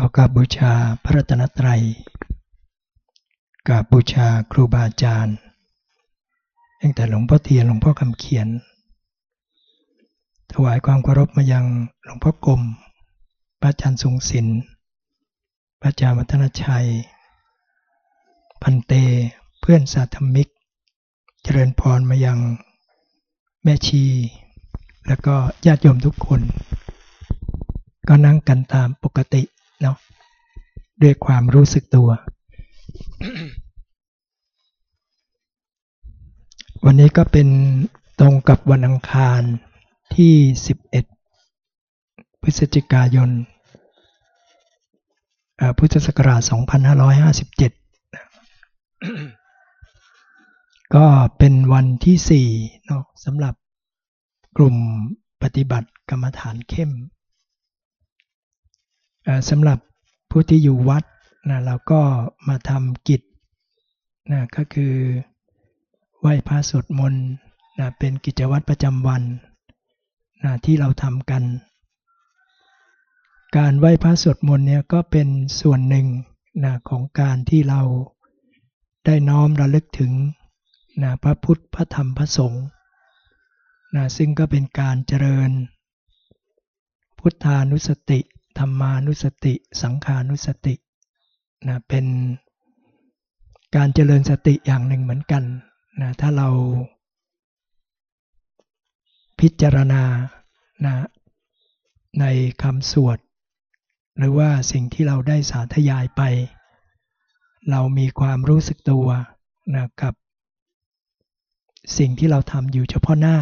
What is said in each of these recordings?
ก็กราบบูชาพระรัตนตรัยกราบบูชาครูบาอาจารย์ตั้งแต่หลวงพ่อเทียนหลวงพ่อคำเขียน ถวายความเคารพมายังหลวงพ่อกรมพระอาจารย์ทรงศิลป์พระอาจารย์วัฒนชัย พันเตเพื่อนสาธมิก เจริญพรมายังแม่ชี แล้วก็ญาติโยมทุกคน ก็นั่งกันตามปกติ เนาะด้วยความรู้สึกตัว วันนี้ก็เป็นตรงกับวันอังคารที่ 11 พฤศจิกายนพุทธศักราช 2557 ก็เป็นวันที่4เนาะสำหรับกลุ่มปฏิบัติกรรมฐานเข้ม สำหรับผู้ที่อยู่วัดนะเราก็มาทำกิจนะก็คือไหว้พระสวดมนต์นะเป็นกิจวัตรประจำวันนะที่เราทำกัน การไหว้พระสวดมนต์เนี่ยก็เป็นส่วนหนึ่งนะของการที่เราได้น้อมระลึกถึงนะพระพุทธพระธรรมพระสงฆ์นะซึ่งก็เป็นการเจริญ พุทธานุสติ ธรรมานุสติ สังขานุสตินะเป็นการเจริญสติอย่างหนึ่งเหมือนกันนะถ้าเราพิจารณานะในคำสวด หรือว่าสิ่งที่เราได้สาธยายไป เรามีความรู้สึกตัวนะกับสิ่งที่เราทำอยู่เฉพาะหน้า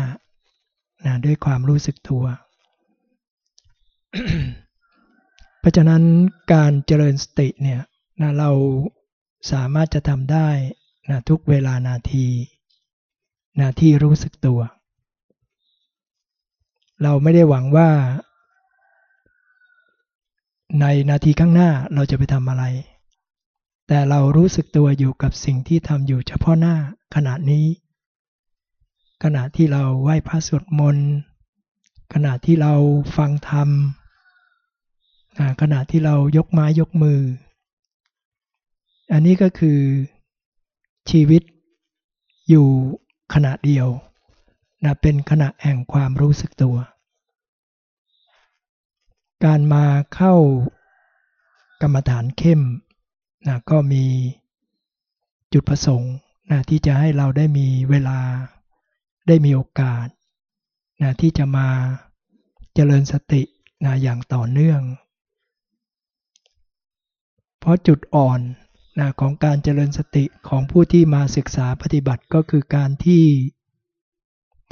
นะด้วยความรู้สึกตัว ราะฉะนั้นการเจริญสติเนี่ยนะเราสามารถจะทำได้นะทุกเวลานาทีนะที่รู้สึกตัว เราไม่ได้หวังว่า ในนาทีข้างหน้าเราจะไปทำอะไร แต่เรารู้สึกตัวอยู่กับสิ่งที่ทำอยู่เฉพาะหน้าขณะนี้ ขณะที่เราไหว้พระสวดมนต์ขณะที่เราฟังธรรม ขณะที่เรายกไม้ยกมือ อันนี้ก็คือชีวิตอยู่ขณะเดียวนะเป็นขณะแห่งความรู้สึกตัว การมาเข้ากรรมฐานเข้มนะก็มีจุดประสงค์นะที่จะให้เราได้มีเวลาได้มีโอกาสนะที่จะมาเจริญสตินะอย่างต่อเนื่อง เพราะจุดอ่อนนะของการเจริญสติของผู้ที่มาศึกษาปฏิบัติก็คือการที่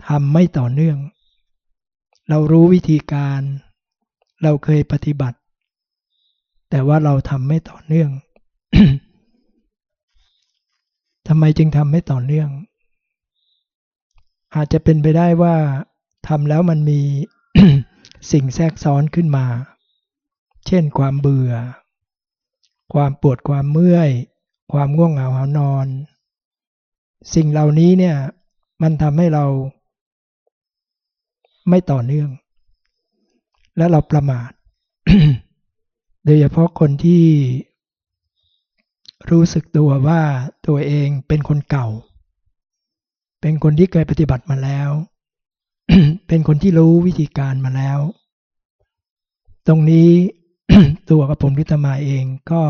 ทำไม่ต่อเนื่อง เรารู้วิธีการ เราเคยปฏิบัติ แต่ว่าเราทำไม่ต่อเนื่องทำไมจึงทำไม่ต่อเนื่อง อาจจะเป็นไปได้ว่าทำแล้วมันมีสิ่งแทรกซ้อนขึ้นมา เช่นความเบื่อ ความปวดความเมื่อย ความง่วงเหงาหานอน สิ่งเหล่านี้เนี่ยมันทำให้เราไม่ต่อเนื่อง และเราประมาท โดยเฉพาะคนที่รู้สึกตัวว่าตัวเองเป็นคนเก่า เป็นคนที่เคยปฏิบัติมาแล้ว เป็นคนที่รู้วิธีการมาแล้ว ตรงนี้ ตัวกับผมพิธมาเองก็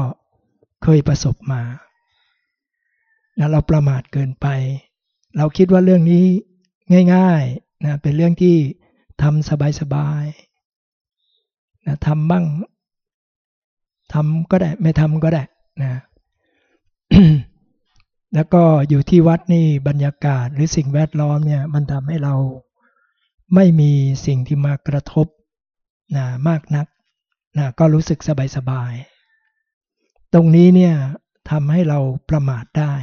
เคยประสบมานะเราประมาทเกินไป เราคิดว่าเรื่องนี้ง่ายๆนะเป็นเรื่องที่ทำสบายๆนะทำบ้างทำก็ได้ไม่ทำก็ได้นะแล้วก็อยู่ที่วัดนี่บรรยากาศหรือสิ่งแวดล้อมเนี่ยมันทำให้เราไม่มีสิ่งที่มากระทบนะมากนัก นะก็รู้สึกสบายๆ ตรงนี้เนี่ยทำให้เราประมาทได้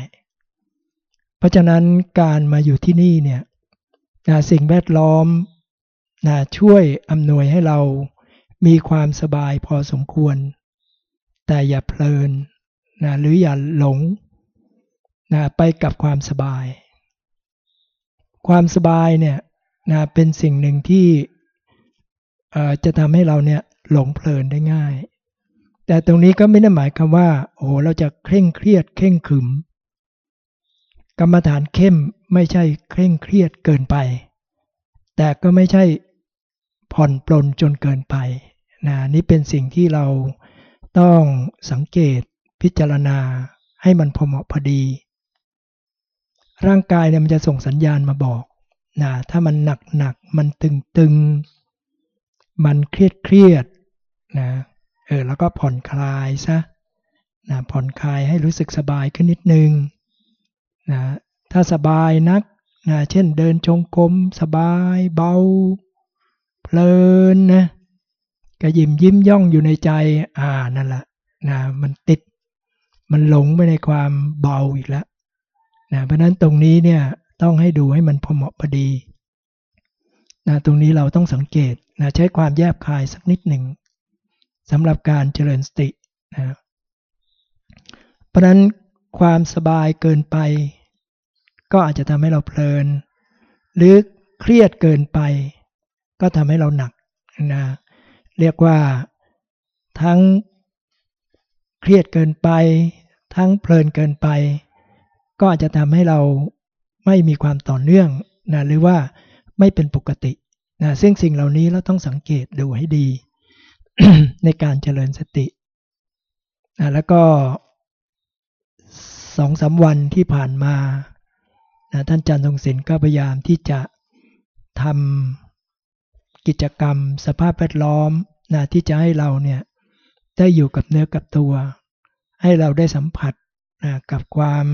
เพราะฉะนั้นการมาอยู่ที่นี่เนี่ยนะสิ่งแวดล้อมนะช่วยอำนวยให้เรามีความสบายพอสมควร แต่อย่าเพลินนะหรืออย่าหลงนะไปกับความสบาย ความสบายเนี่ยนะเป็นสิ่งหนึ่งที่จะทำให้เราเนี่ย หลงเพลินได้ง่าย แต่ตรงนี้ก็ไม่ได้หมายความว่า โอ้เราจะเคร่งเครียด เคร่งขรึม กรรมฐานเข้มไม่ใช่เคร่งเครียดเกินไป แต่ก็ไม่ใช่ผ่อนปลนจนเกินไปนะนี่เป็นสิ่งที่เราต้องสังเกตพิจารณาให้มันพอเหมาะพอดี ร่างกายเนี่ยมันจะส่งสัญญาณมาบอกนะถ้ามันหนักหนักมันตึงตึงมันเครียดเครียด นะเออแล้วก็ผ่อนคลายซะนะผ่อนคลายให้รู้สึกสบายขึ้นนิดนึงนะถ้าสบายนักนะเช่นเดินจงกรมสบายเบา เพลินนะก็ยิ้มยิ้มย่องอยู่ในใจอ่านั่นแหละนะมันติดมันหลงไปในความเบาอีกแล้วนะเพราะนั้นตรงนี้เนี่ยต้องให้ดูให้มันพอเหมาะพอดีนะตรงนี้เราต้องสังเกตนะใช้ความแยบคายสักนิดหนึ่ง สำหรับการเจริญสตินะเพราะนั้นความสบายเกินไป ก็อาจจะทำให้เราเพลิน หรือเครียดเกินไป ก็ทำให้เราหนักนะเรียกว่าทั้งเครียดเกินไป ทั้งเพลินเกินไป ก็อาจจะทำให้เราไม่มีความต่อเนื่องนะหรือว่าไม่เป็นปกตินะซึ่งสิ่งเหล่านี้เราต้องสังเกตดูให้ดี ในการเจริญสติแล้วก็สองสาวันที่ผ่านมาท่านจันทรงศิลป์ก็พยายามที่จะทำกิจกรรมสภาพแวดล้อมนะที่จะให้เราเนี่ยได้อยู่กับเนื้อกับตัว ให้เราได้สัมผัสนะกับความ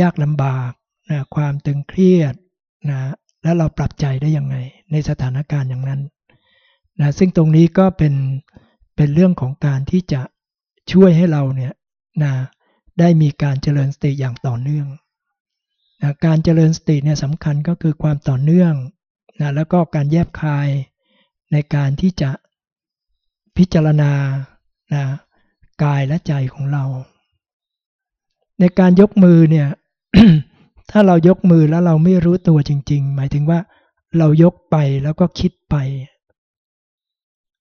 ยากลำบากนะความตึงเครียดนะแล้วเราปรับใจได้ยังไง ในสถานการณ์อย่างนั้น นะซึ่งตรงนี้ก็เป็นเป็นเรื่องของการที่จะช่วยให้เราเนี่ยนะได้มีการเจริญสติอย่างต่อเนื่องนะการเจริญสติเนี่ยสำคัญก็คือความต่อเนื่องนะแล้วก็การแยบคายในการที่จะพิจารณานะกายและใจของเรา ในการยกมือเนี่ยถ้าเรายกมือแล้วเราไม่รู้ตัวจริง ๆ หมายถึงว่าเรายกไปแล้วก็คิดไป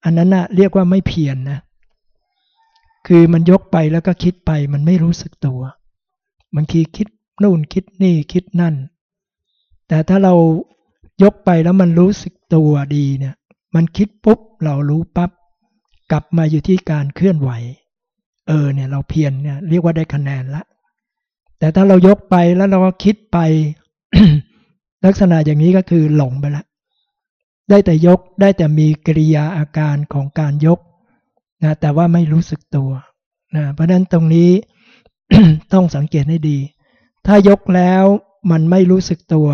อันนั้นนะเรียกว่าไม่เพียรนนะคือมันยกไปแล้วก็คิดไปมันไม่รู้สึกตัวบางทีคิดนู่นคิดนี่คิดนั่น แต่ถ้าเรายกไปแล้วมันรู้สึกตัวดีเนี่ย มันคิดปุ๊บเรารู้ปับ๊บกลับมาอยู่ที่การเคลื่อนไหว เออเนี่ยเราเพียรเนี่ยเรียกว่าได้คะแนนละ แต่ถ้าเรายกไปแล้วเราก็คิดไป ลักษณะอย่างนี้ก็คือหลงไปละ ได้แต่ยกได้แต่มีกริยาอาการของการยกนะแต่ว่าไม่รู้สึกตัวนะเพราะนั้นตรงนี้ต้องสังเกตให้ดี ถ้ายกแล้วมันไม่รู้สึกตัว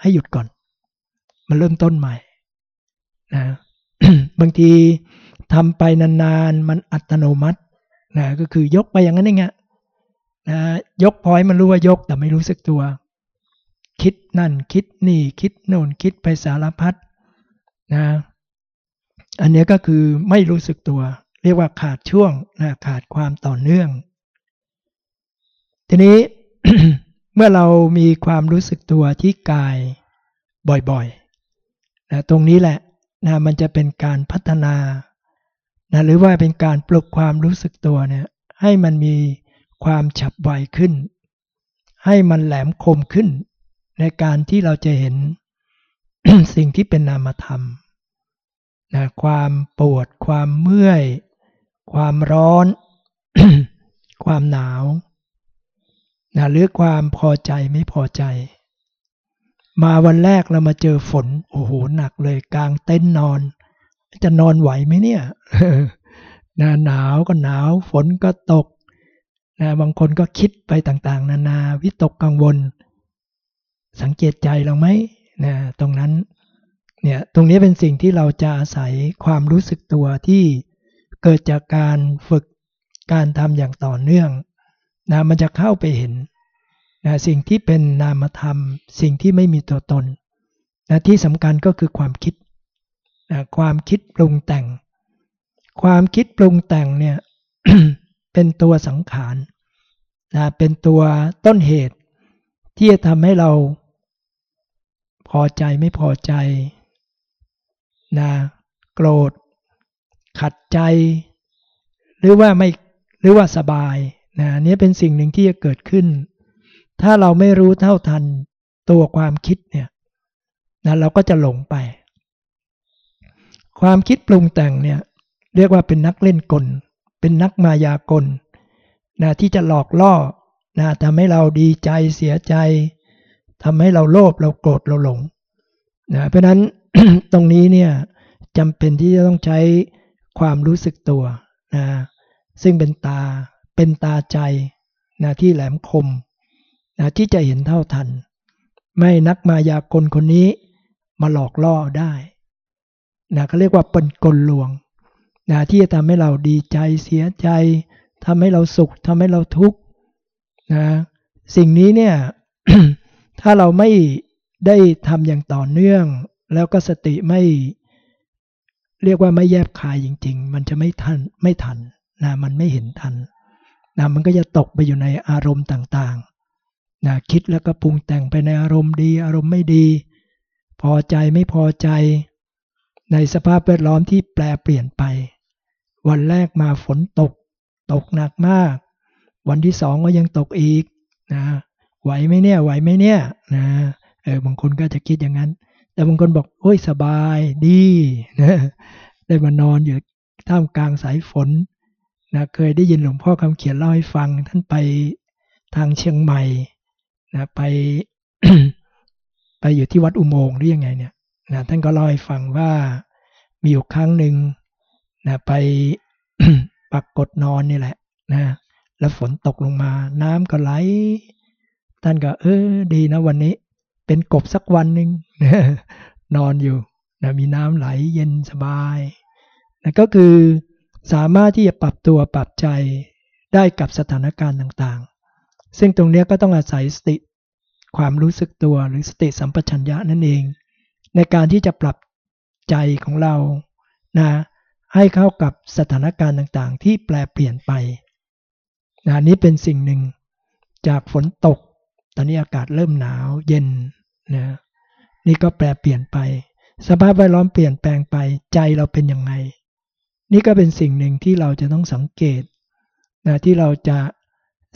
ให้หยุดก่อน มันเริ่มต้นใหม่นะบางทีทำไปนานๆ มันอัตโนมัตินะก็คือยกไปอย่างนั้นเองนะยกพอยมันรู้ว่ายกแต่ไม่รู้สึกตัว คิดนั่นคิดนี่คิดโน่นคิดไปสารพัด นะอันนี้ก็คือไม่รู้สึกตัว เรียกว่าขาดช่วงนะขาดความต่อเนื่อง ทีนี้เมื่อเรามีความรู้สึกตัวที่กายบ่อยๆนะตรงนี้แหละนะมันจะเป็นการพัฒนานะหรือว่าเป็นการปลุกความรู้สึกตัวเนี่ยให้มันมีความฉับไวขึ้น ให้มันแหลมคมขึ้น ในการที่เราจะเห็น สิ่งที่เป็นนามธรรมนะความปวด ความเมื่อย ความร้อน ความหนาวนะหรือความพอใจไม่พอใจ มาวันแรกเรามาเจอฝน โอ้โหหนักเลยกลางเต็นท์นอน จะนอนไหวไหมเนี่ยนะหนาวก็หนาว ฝนก็ตกนะบางคนก็คิดไปต่างๆ นานาวิตกกังวล สังเกตใจเราไหม นะตรงนั้นเนี่ยตรงนี้เป็นสิ่งที่เราจะอาศัยความรู้สึกตัวที่เกิดจากการฝึกการทำอย่างต่อเนื่องนะมันจะเข้าไปเห็นนะสิ่งที่เป็นนามธรรม สิ่งที่ไม่มีตัวตนนะที่สำคัญก็คือความคิดนะความคิดปรุงแต่ง ความคิดปรุงแต่งเนี่ยเป็นตัวสังขารนะเป็นตัวต้นเหตุ ที่จะทำให้เรา อใจไม่พอใจนะโกรธ ขัดใจ หรือว่าไม่หรือว่าสบายนะนี้เป็นสิ่งหนึ่งที่จะเกิดขึ้น ถ้าเราไม่รู้เท่าทันตัวความคิดเนี่ยนะเราก็จะหลงไป ความคิดปรุงแต่งเนี่ยเรียกว่าเป็นนักเล่นกล เป็นนักมายากลนะที่จะหลอกล่อนะทำให้เราดีใจเสียใจ ทำให้เราโลภเราโกรธเราหลงนะเพราะนั้นตรงนี้เนี่ยจำเป็นที่จะต้องใช้ความรู้สึกตัวนะซึ่งเป็นตาเป็นตาใจนะที่แหลมคมนะที่จะเห็นเท่าทัน ไม่นักมายากลคนนี้มาหลอกล่อได้นะเขาเรียกว่าเป็นกลลวงนะที่จะทำให้เราดีใจเสียใจทำให้เราสุขทำให้เราทุกข์นะสิ่งนี้เนี่ย ถ้าเราไม่ได้ทำอย่างต่อเนื่อง แล้วก็สติไม่เรียกว่าไม่แยบคายจริง ๆ มันจะไม่ทันไม่ทันนะมันไม่เห็นทันนะมันก็จะตกไปอยู่ในอารมณ์ต่างๆนะคิดแล้วก็ปรุงแต่งไปในอารมณ์ดี อารมณ์ไม่ดี พอใจไม่พอใจ ในสภาพแวดล้อมที่แปลเปลี่ยนไป วันแรกมาฝนตก ตกหนักมาก วันที่สองก็ยังตกอีกนะ ไหวไหมเนี่ยไหวไหมเนี่ยนะเออบางคนก็จะคิดอย่างนั้น แต่บางคนบอกโอ้ยสบายดีนะได้มานอนอยู่ท่ามกลางสายฝนนะเคยได้ยินหลวงพ่อคำเขียนเล่าให้ฟัง ท่านไปทางเชียงใหม่นะไปไปอยู่ที่วัดอุโมงค์หรือยังไงเนี่ยนะท่านก็เล่าให้ฟังว่ามีอยู่ครั้งหนึ่งนะไปปักกดนอนนี่แหละนะแล้วฝนตกลงมา น้ำก็ไหล ท่านก็ เออ ดีนะวันนี้ เป็นกบสักวันหนึ่งนอนอยู่นะมีน้ำไหลเย็นสบายนะก็คือสามารถที่จะปรับตัวปรับใจได้กับสถานการณ์ต่างๆ ซึ่งตรงนี้ก็ต้องอาศัยสติความรู้สึกตัวหรือสติสัมปชัญญะนั่นเอง ในการที่จะปรับใจของเรานะให้เข้ากับสถานการณ์ต่างๆ ที่แปลเปลี่ยนไปนะนี้เป็นสิ่งหนึ่งจากฝนตก ตอนนี้อากาศเริ่มหนาวเย็นนะนี่ก็แปลเปลี่ยนไป สภาพแวดล้อมเปลี่ยนแปลงไปใจเราเป็นยังไง นี่ก็เป็นสิ่งหนึ่งที่เราจะต้องสังเกตนะที่เราจะ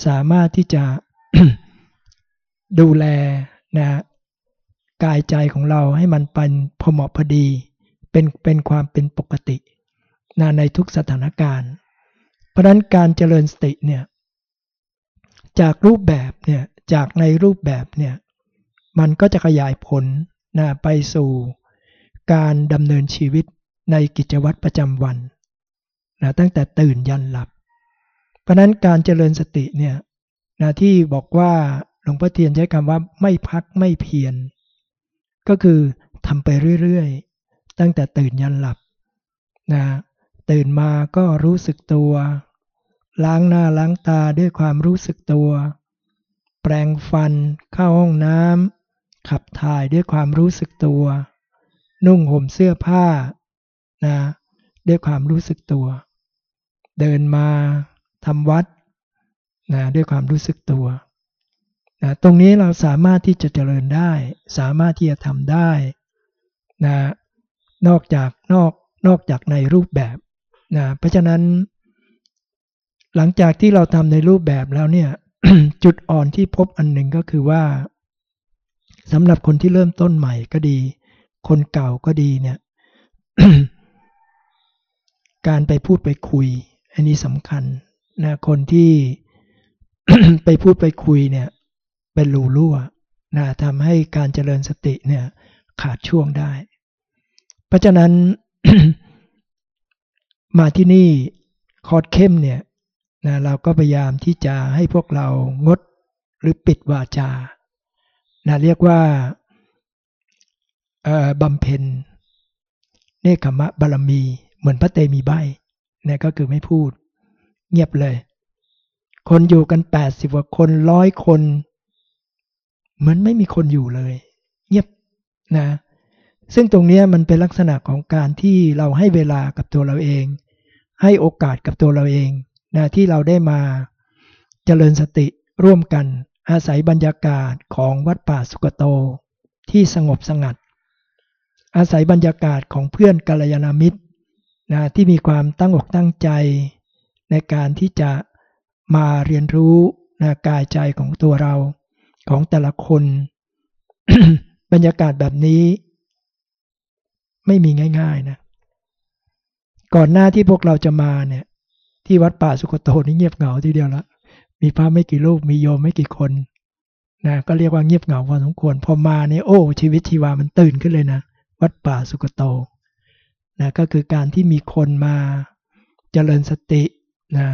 สามารถที่จะดูแลนะกายใจของเราให้มันเป็นพอเหมาะพอดี เป็นเป็นความเป็นปกตินะในทุกสถานการณ์ เพราะนั้นการเจริญสติเนี่ย จากรูปแบบเนี่ยจากในรูปแบบเนี่ยมันก็จะขยายผลนะไปสู่การดำเนินชีวิตในกิจวัตรประจำวันนะตั้งแต่ตื่นยันหลับ เพราะนั้นการเจริญสติเนี่ยนะที่บอกว่าหลวงพ่อเทียนใช้คำว่าไม่พักไม่เพียรก็คือทำไปเรื่อยๆ ตั้งแต่ตื่นยันหลับนะตื่นมาก็รู้สึกตัว ล้างหน้าล้างตาด้วยความรู้สึกตัว แปรงฟัน เข้าห้องน้ำขับถ่ายด้วยความรู้สึกตัว นุ่งห่มเสื้อผ้านะด้วยความรู้สึกตัว เดินมาทำวัดนะด้วยความรู้สึกตัวนะตรงนี้เราสามารถที่จะเจริญได้ สามารถที่จะทำได้นะนอกจากนอกนอกจากในรูปแบบนะเพราะฉะนั้น หลังจากที่เราทำในรูปแบบแล้วเนี่ย จุดอ่อนที่พบอันหนึ่งก็คือว่าสำหรับคนที่เริ่มต้นใหม่ก็ดี คนเก่าก็ดีเนี่ย การไปพูดไปคุย อันนี้สำคัญนะคนที่ไปพูดไปคุยเนี่ย เป็นรูรั่วนะทำให้การเจริญสติเนี่ย ขาดช่วงได้ เพราะฉะนั้น มาที่นี่คอร์ดเข้มเนี่ย นะเราก็พยายามที่จะให้พวกเรางดหรือปิดวาจานะเรียกว่าบำเพ็ญเนคขมะบารมี เหมือนพระเตมีใบนี่ก็คือไม่พูด เงียบเลย คนอยู่กันแปดสิบกว่าคนร้อยคนเหมือนไม่มีคนอยู่เลย เงียบนะซึ่งตรงนี้มันเป็นลักษณะของการที่เราให้เวลากับตัวเราเอง ให้โอกาสกับตัวเราเอง นะที่เราได้มาเจริญสติร่วมกัน อาศัยบรรยากาศของวัดป่าสุกโต ที่สงบสงัด อาศัยบรรยากาศของเพื่อนกัลยาณมิตรนะที่มีความตั้งอกตั้งใจ ในการที่จะมาเรียนรู้นะกายใจของตัวเราของแต่ละคน บรรยากาศแบบนี้ ไม่มีง่าย ๆนะก่อนหน้าที่พวกเราจะมาเนี่ย ที่วัดป่าสุกโตนี่เงียบเหงาทีเดียวละมีพระไม่กี่รูปมีโยมไม่กี่คนนะก็เรียกว่าเงียบเหงาพอสมควรพอมาเนี่ยโอ้ ชีวิตชีวามันตื่นขึ้นเลยนะวัดป่าสุกโตนะก็คือการที่มีคนมาเจริญสตินะ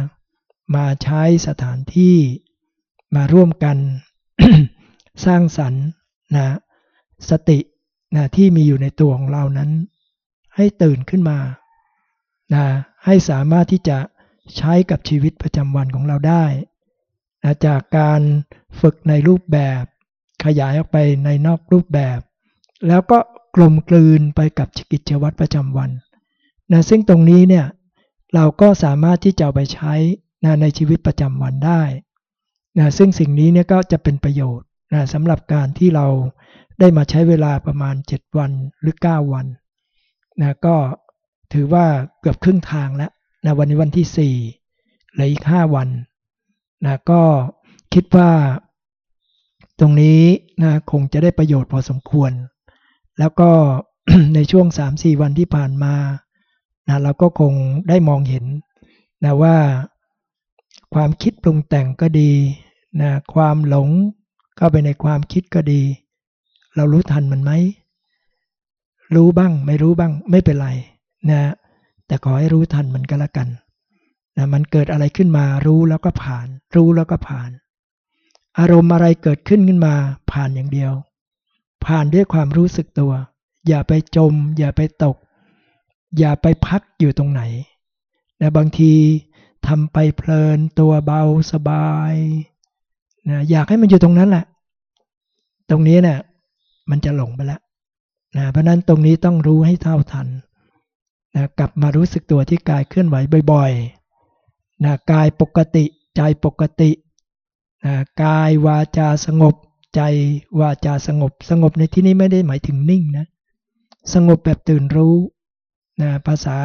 มาใช้สถานที่มาร่วมกันสร้างสรรค์นะสตินะที่มีอยู่ในตัวของเรานั้น ให้ตื่นขึ้นมานะให้สามารถที่จะ ใช้กับชีวิตประจำวันของเราได้นะจากการฝึกในรูปแบบ ขยายออกไปในนอกรูปแบบ แล้วก็กลมกลืนไปกับกิจวัตรประจำวันนะซึ่งตรงนี้เนี่ยเราก็สามารถที่จะไปใช้นะในชีวิตประจำวันได้นะซึ่งสิ่งนี้เนี่ยก็จะเป็นประโยชน์นะสำหรับการที่เราได้มาใช้เวลาประมาณ 7 วันหรือ 9 วันนะก็ถือว่าเกือบครึ่งทางแล้ว นะวันนี้วันที่4เหลืออีก5วันนะก็คิดว่าตรงนี้นะคงจะได้ประโยชน์พอสมควร แล้วก็ในช่วง 3-4 วันที่ผ่านมานะเราก็คงได้มองเห็นนะว่าความคิดปรุงแต่งก็ดีนะความหลงเข้าไปในความคิดก็ดี เรารู้ทันมันไหม รู้บ้างไม่รู้บ้างไม่เป็นไรนะ แต่ขอให้รู้ทันมันก็แล้วกันนะมันเกิดอะไรขึ้นมารู้แล้วก็ผ่าน รู้แล้วก็ผ่าน อารมณ์อะไรเกิดขึ้นขึ้นมา ผ่านอย่างเดียว ผ่านด้วยความรู้สึกตัว อย่าไปจม อย่าไปตก อย่าไปพักอยู่ตรงไหนนะบางทีทำไปเพลินตัวเบาสบายนะอยากให้มันอยู่ตรงนั้นแหละ ตรงนี้เนะี่ยมันจะหลงไปแล้วนะเพราะนั้นตรงนี้ต้องรู้ให้เท่าทัน นะกลับมารู้สึกตัวที่กายเคลื่อนไหวบ่อยๆนะกายปกติใจปกตินะกายวาจาสงบ ใจวาจาสงบ สงบในที่นี้ไม่ได้หมายถึงนิ่งนะสงบแบบตื่นรู้นะภาษา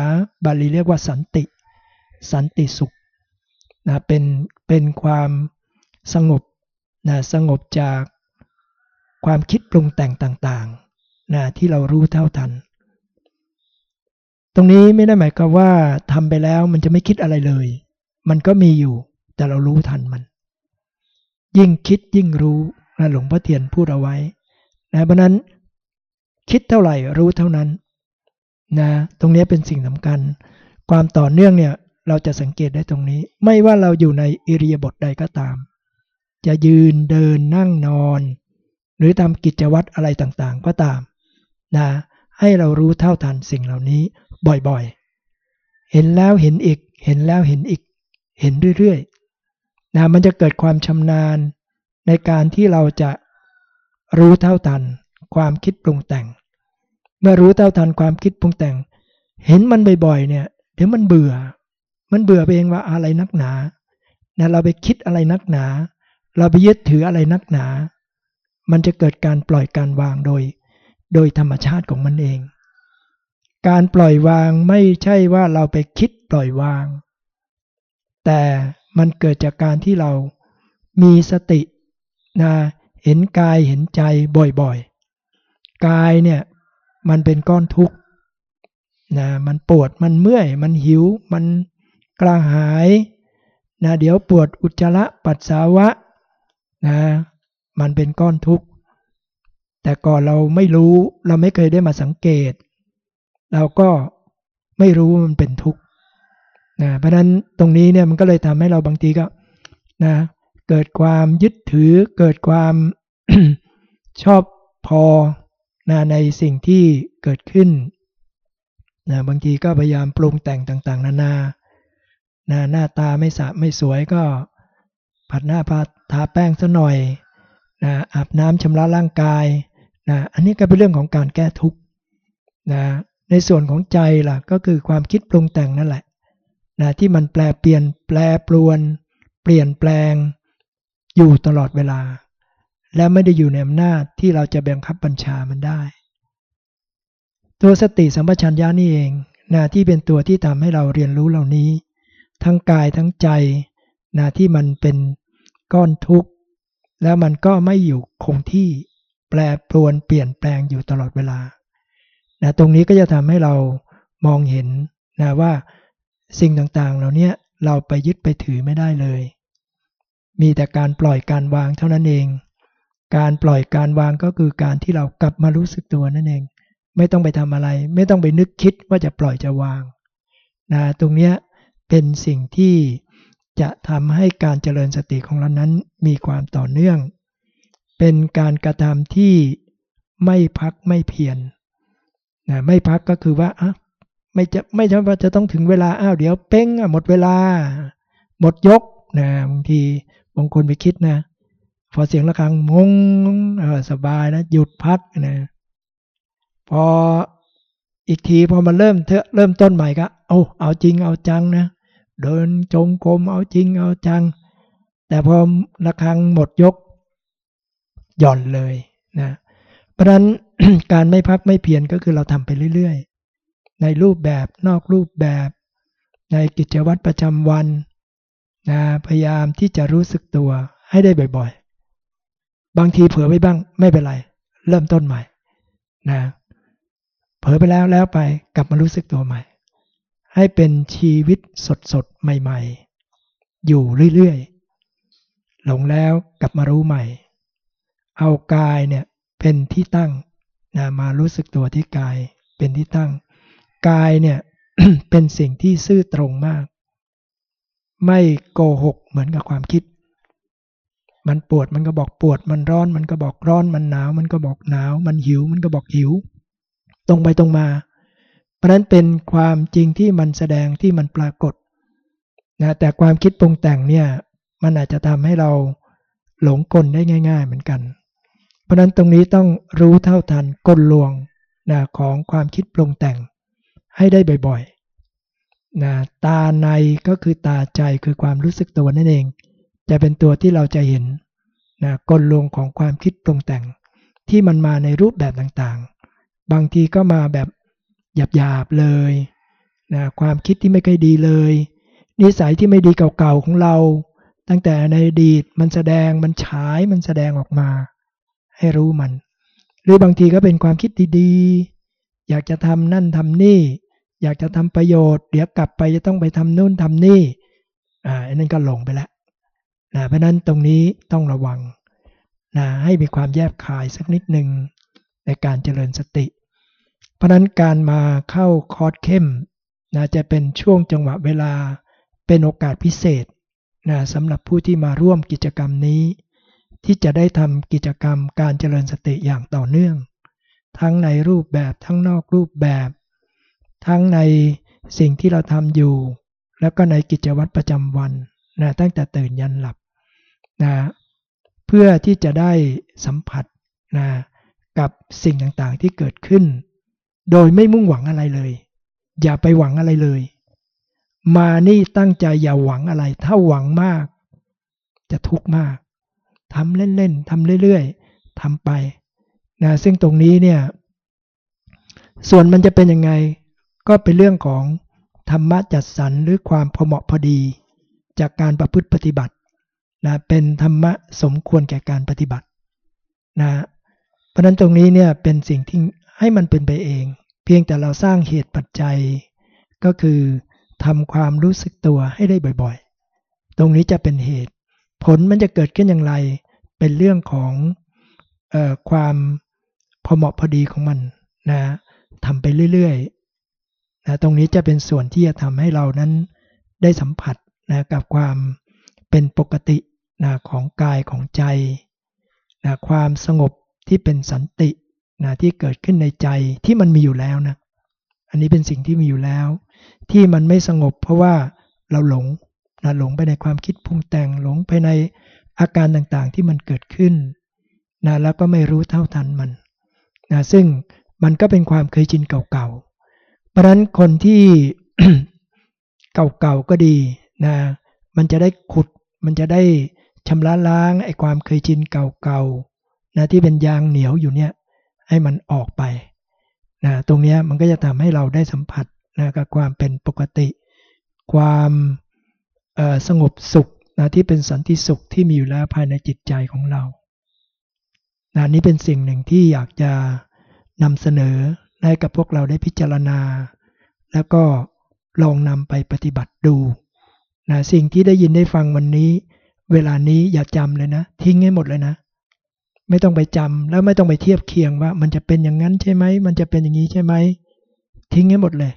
บาลีเรียกว่าสันติ สันติสุขนะเป็นเป็นความสงบนะสงบจากความคิดปรุงแต่งต่างๆนะที่เรารู้เท่าทัน ตรงนี้ไม่ได้หมายความว่าทำไปแล้วมันจะไม่คิดอะไรเลย มันก็มีอยู่ แต่เรารู้ทันมัน ยิ่งคิดยิ่งรู้นะหลวงพ่อเทียนพูดเอาไว้นะเพราะนั้นคิดเท่าไหร่รู้เท่านั้นนะตรงนี้เป็นสิ่งสำคัญ ความต่อเนื่องเนี่ยเราจะสังเกตได้ตรงนี้ ไม่ว่าเราอยู่ในอิริยาบถใดก็ตาม จะยืนเดินนั่งนอน หรือทำกิจวัตรอะไรต่างๆก็ตามนะให้เรารู้เท่าทันสิ่งเหล่านี้ บ่อยๆ เห็นแล้วเห็นอีก เห็นแล้วเห็นอีก เห็นเรื่อยๆนะมันจะเกิดความชำนาญในการที่เราจะรู้เท่าทันความคิดปรุงแต่ง เมื่อรู้เท่าทันความคิดปรุงแต่ง เห็นมันบ่อยๆ เนี่ยเดี๋ยวมันเบื่อ มันเบื่อไปเองว่าอะไรนักหนานะเราไปคิดอะไรนักหนา เราไปยึดถืออะไรนักหนา มันจะเกิดการปล่อยการวางโดย โดยธรรมชาติของมันเอง การปล่อยวางไม่ใช่ว่าเราไปคิดปล่อยวาง แต่มันเกิดจากการที่เรามีสตินะเห็นกายเห็นใจบ่อยๆ กายเนี่ยมันเป็นก้อนทุกข์นะมันปวดมันเมื่อย มันหิว มันกระหายนะเดี๋ยวปวดอุจจาระปัสสาวะนะมันเป็นก้อนทุกข์แต่ก่อนเราไม่รู้เราไม่เคยได้มาสังเกต เราก็ไม่รู้ว่ามันเป็นทุกข์นะเพราะนั้นตรงนี้เนี่ยมันก็เลยทำให้เราบางทีก็นะเกิดความยึดถือเกิดความชอบพอนะในสิ่งที่เกิดขึ้นนะบางทีก็พยายามปรุงแต่งต่าง ๆ นานานะหน้าตาไม่สะไม่สวยก็ผัดหน้าผัดทาแป้งซะหน่อยนะอาบน้ำชำระร่างกายนะอันนี้ก็เป็นเรื่องของการแก้ทุกข์นะ ในส่วนของใจล่ะก็คือความคิดปรุงแต่งนั่นแหละนะที่มันแปลเปลี่ยนแปลปรวน เปลี่ยนแปลง อยู่ตลอดเวลา และไม่ได้อยู่ในอำนาจที่เราจะบังคับบัญชามันได้ ตัวสติสัมปชัญญะนี่เองนะที่เป็นตัวที่ทำให้เราเรียนรู้เหล่านี้ ทั้งกายทั้งใจนะที่มันเป็นก้อนทุกข์ แล้วมันก็ไม่อยู่คงที่แปรปรวนเปลี่ยนแปลงอยู่ตลอดเวลา นะตรงนี้ก็จะทำให้เรามองเห็นนะว่าสิ่งต่างๆ เหล่านี้เราไปยึดไปถือไม่ได้เลย มีแต่การปล่อยการวางเท่านั้นเอง การปล่อยการวางก็คือการที่เรากลับมารู้สึกตัวนั่นเอง ไม่ต้องไปทำอะไร ไม่ต้องไปนึกคิดว่าจะปล่อยจะวางนะตรงนี้เป็นสิ่งที่จะทำให้การเจริญสติของเรานั้นมีความต่อเนื่อง เป็นการกระทำที่ไม่พักไม่เพียร นะไม่พักก็คือว่าอะไม่จะไม่ใช่ว่าจะต้องถึงเวลาอ้าวเดี๋ยวเป้งหมดเวลา หมดยกนะบางทีบางคนไปคิดนะ พอเสียงะระฆังมงสบายนะหยุดพักนะพออีกทีพอมาเริ่มเถอะเริ่มต้นใหม่ก็เอาเอาจริงเอาจังนะเดินจงกรมเอาจริงเอาจัง แต่พอระฆังหมดยกหย่อนเลยนะเพราะนั้น การไม่พักไม่เพียรก็คือเราทำไปเรื่อยๆ ในรูปแบบนอกรูปแบบ ในกิจวัตรประจำวันนะพยายามที่จะรู้สึกตัวให้ได้บ่อยๆ บางทีเผลอไปบ้างไม่เป็นไร เริ่มต้นใหม่นะเผลอไปแล้วแล้วไปกลับมารู้สึกตัวใหม่ ให้เป็นชีวิตสดๆ ใหม่ๆ อยู่เรื่อยๆ หลงแล้วกลับมารู้ใหม่ เอากายเนี่ยเป็นที่ตั้ง นะมารู้สึกตัวที่กายเป็นที่ตั้ง กายเนี่ยเป็นสิ่งที่ซื่อตรงมาก ไม่โกหกเหมือนกับความคิด มันปวดมันก็บอกปวด มันร้อนมันก็บอกร้อน มันหนาว มันก็บอกหนาว มันหิวมันก็บอกหิว ตรงไปตรงมา เพราะนั้นเป็นความจริงที่มันแสดงที่มันปรากฏนะแต่ความคิดปรุงแต่งเนี่ยมันอาจจะทำให้เราหลงกลได้ง่าย ๆ เหมือนกัน เพราะนั้นตรงนี้ต้องรู้เท่าทันกลลวงนะของความคิดปรุงแต่งให้ได้บ่อยๆนะตาในก็คือตาใจคือความรู้สึกตัวนั่นเอง จะเป็นตัวที่เราจะเห็นนะกลลวงของความคิดปรุงแต่ง ที่มันมาในรูปแบบต่างๆ บางทีก็มาแบบหยาบๆเลยนะความคิดที่ไม่เคยดีเลย นิสัยที่ไม่ดีเก่าๆของเรา ตั้งแต่ในอดีตมันแสดงมันฉายมันแสดงออกมา ให้รู้มัน หรือบางทีก็เป็นความคิดดีๆ อยากจะทำนั่นทำนี่ อยากจะทำประโยชน์ เดี๋ยวกลับไปจะต้องไปทำนู่นทำนี่ อ่าอันนั้นก็หลงไปแล้วนะเพราะนั้นตรงนี้ต้องระวังนะให้มีความแยบคายสักนิดหนึ่งในการเจริญสติ เพราะนั้นการมาเข้าคอร์สเข้มนะจะเป็นช่วงจังหวะเวลาเป็นโอกาสพิเศษนะสำหรับผู้ที่มาร่วมกิจกรรมนี้ ที่จะได้ทำกิจกรรมการเจริญสติอย่างต่อเนื่อง ทั้งในรูปแบบทั้งนอกรูปแบบ ทั้งในสิ่งที่เราทำอยู่ แล้วก็ในกิจวัตรประจำวันนะตั้งแต่ตื่นยันหลับนะเพื่อที่จะได้สัมผัสนะกับสิ่งต่างๆที่เกิดขึ้น โดยไม่มุ่งหวังอะไรเลย อย่าไปหวังอะไรเลย มานี่ตั้งใจอย่าหวังอะไร ถ้าหวังมาก จะทุกข์มาก ทำเล่นๆทำเรื่อยๆทำไปนะซึ่งตรงนี้เนี่ย ส่วนมันจะเป็นยังไง ก็เป็นเรื่องของธรรมะจัดสรรหรือความพอเหมาะพอดี จากการประพฤติปฏิบัตินะเป็นธรรมะสมควรแก่การปฏิบัตินะเพราะนั้นตรงนี้เนี่ยเป็นสิ่งที่ให้มันเป็นไปเอง เพียงแต่เราสร้างเหตุปัจจัย ก็คือทำความรู้สึกตัวให้ได้บ่อยๆ ตรงนี้จะเป็นเหตุ ผลมันจะเกิดขึ้นอย่างไร เป็นเรื่องของออความพอเหมาะพอดีของมันนะทำไปเรื่อยๆนะตรงนี้จะเป็นส่วนที่จะทำให้เรานั้นได้สัมผัสนะกับความเป็นปกตินะของกายของใจนะความสงบที่เป็นสันตินะที่เกิดขึ้นในใจที่มันมีอยู่แล้วนะ อันนี้เป็นสิ่งที่มีอยู่แล้ว ที่มันไม่สงบเพราะว่าเราหลง นะหลงไปในความคิดพุงแต่งหลงไปในอาการต่างๆที่มันเกิดขึ้นนะแล้วก็ไม่รู้เท่าทันมันนะซึ่งมันก็เป็นความเคยชินเก่าๆ เพราะนั้นคนที่เก่าๆก็ดีนะมันจะได้ขุดมันจะได้ชำระล้างไอ้ความเคยชินเก่าๆนะที่เป็นยางเหนียวอยู่เนี่ยให้มันออกไปนะตรงนี้มันก็จะทำให้เราได้สัมผัสนะกับความเป็นปกติ ความ สงบสุขนะที่เป็นสันติสุขที่มีอยู่แล้วภายในจิตใจของเรานะนี้เป็นสิ่งหนึ่งที่อยากจะนำเสนอให้กับพวกเราได้พิจารณา แล้วก็ลองนำไปปฏิบัติดูนะสิ่งที่ได้ยินได้ฟังวันนี้ เวลานี้อย่าจำเลยนะ ทิ้งให้หมดเลยนะ ไม่ต้องไปจำแล้วไม่ต้องไปเทียบเคียงว่า มันจะเป็นอย่างนั้นใช่ไหมมันจะเป็นอย่างนี้ใช่ไหมทิ้งให้หมดเลย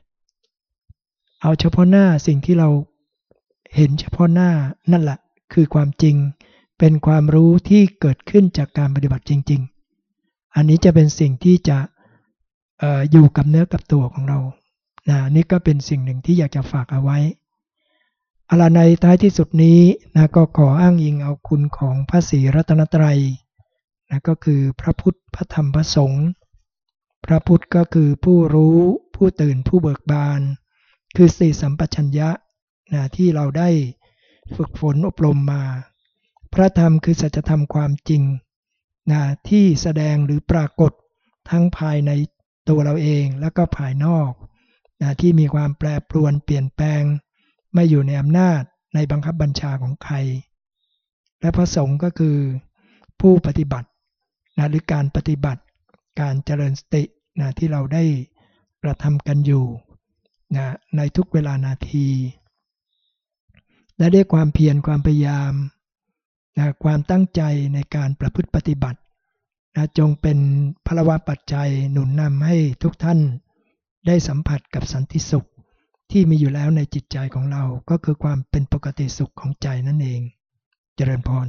เอาเฉพาะหน้าสิ่งที่เรา เห็นเฉพาะหน้านั่นแหละคือความจริง เป็นความรู้ที่เกิดขึ้นจากการปฏิบัติจริง ๆ อันนี้จะเป็นสิ่งที่จะออยู่กับเนื้อกับตัวของเรานะนี่ก็เป็นสิ่งหนึ่งที่อยากจะฝากเอาไว้อะไรในท้ายที่สุดนี้นะก็ขออ้างอิงเอาคุณของพระศรีรัตนตรัยนะก็คือพระพุทธพระธรรมพระสงฆ์พระพุทธก็คือผู้รู้ผู้ตื่นผู้เบิกบาน คือสี่สัมปชัญญะ นะที่เราได้ฝึกฝนอบรมมา พระธรรมคือสัจธรรมความจริงนะที่แสดงหรือปรากฏทั้งภายในตัวเราเองแล้วก็ภายนอกนะที่มีความแปรปรวนเปลี่ยนแปลง ไม่อยู่ในอำนาจในบังคับบัญชาของใคร และพระสงฆ์ก็คือผู้ปฏิบัตินะหรือการปฏิบัติการเจริญสตินะที่เราได้กระทำกันอยู่นะในทุกเวลานาที และด้วยความเพียรความพยายามนะความตั้งใจในการประพฤติปฏิบัตินะจงเป็นพลวะปัจจัยหนุนนำให้ทุกท่านได้สัมผัสกับสันติสุขที่มีอยู่แล้วในจิตใจของเราก็คือความเป็นปกติสุขของใจนั่นเอง เจริญพร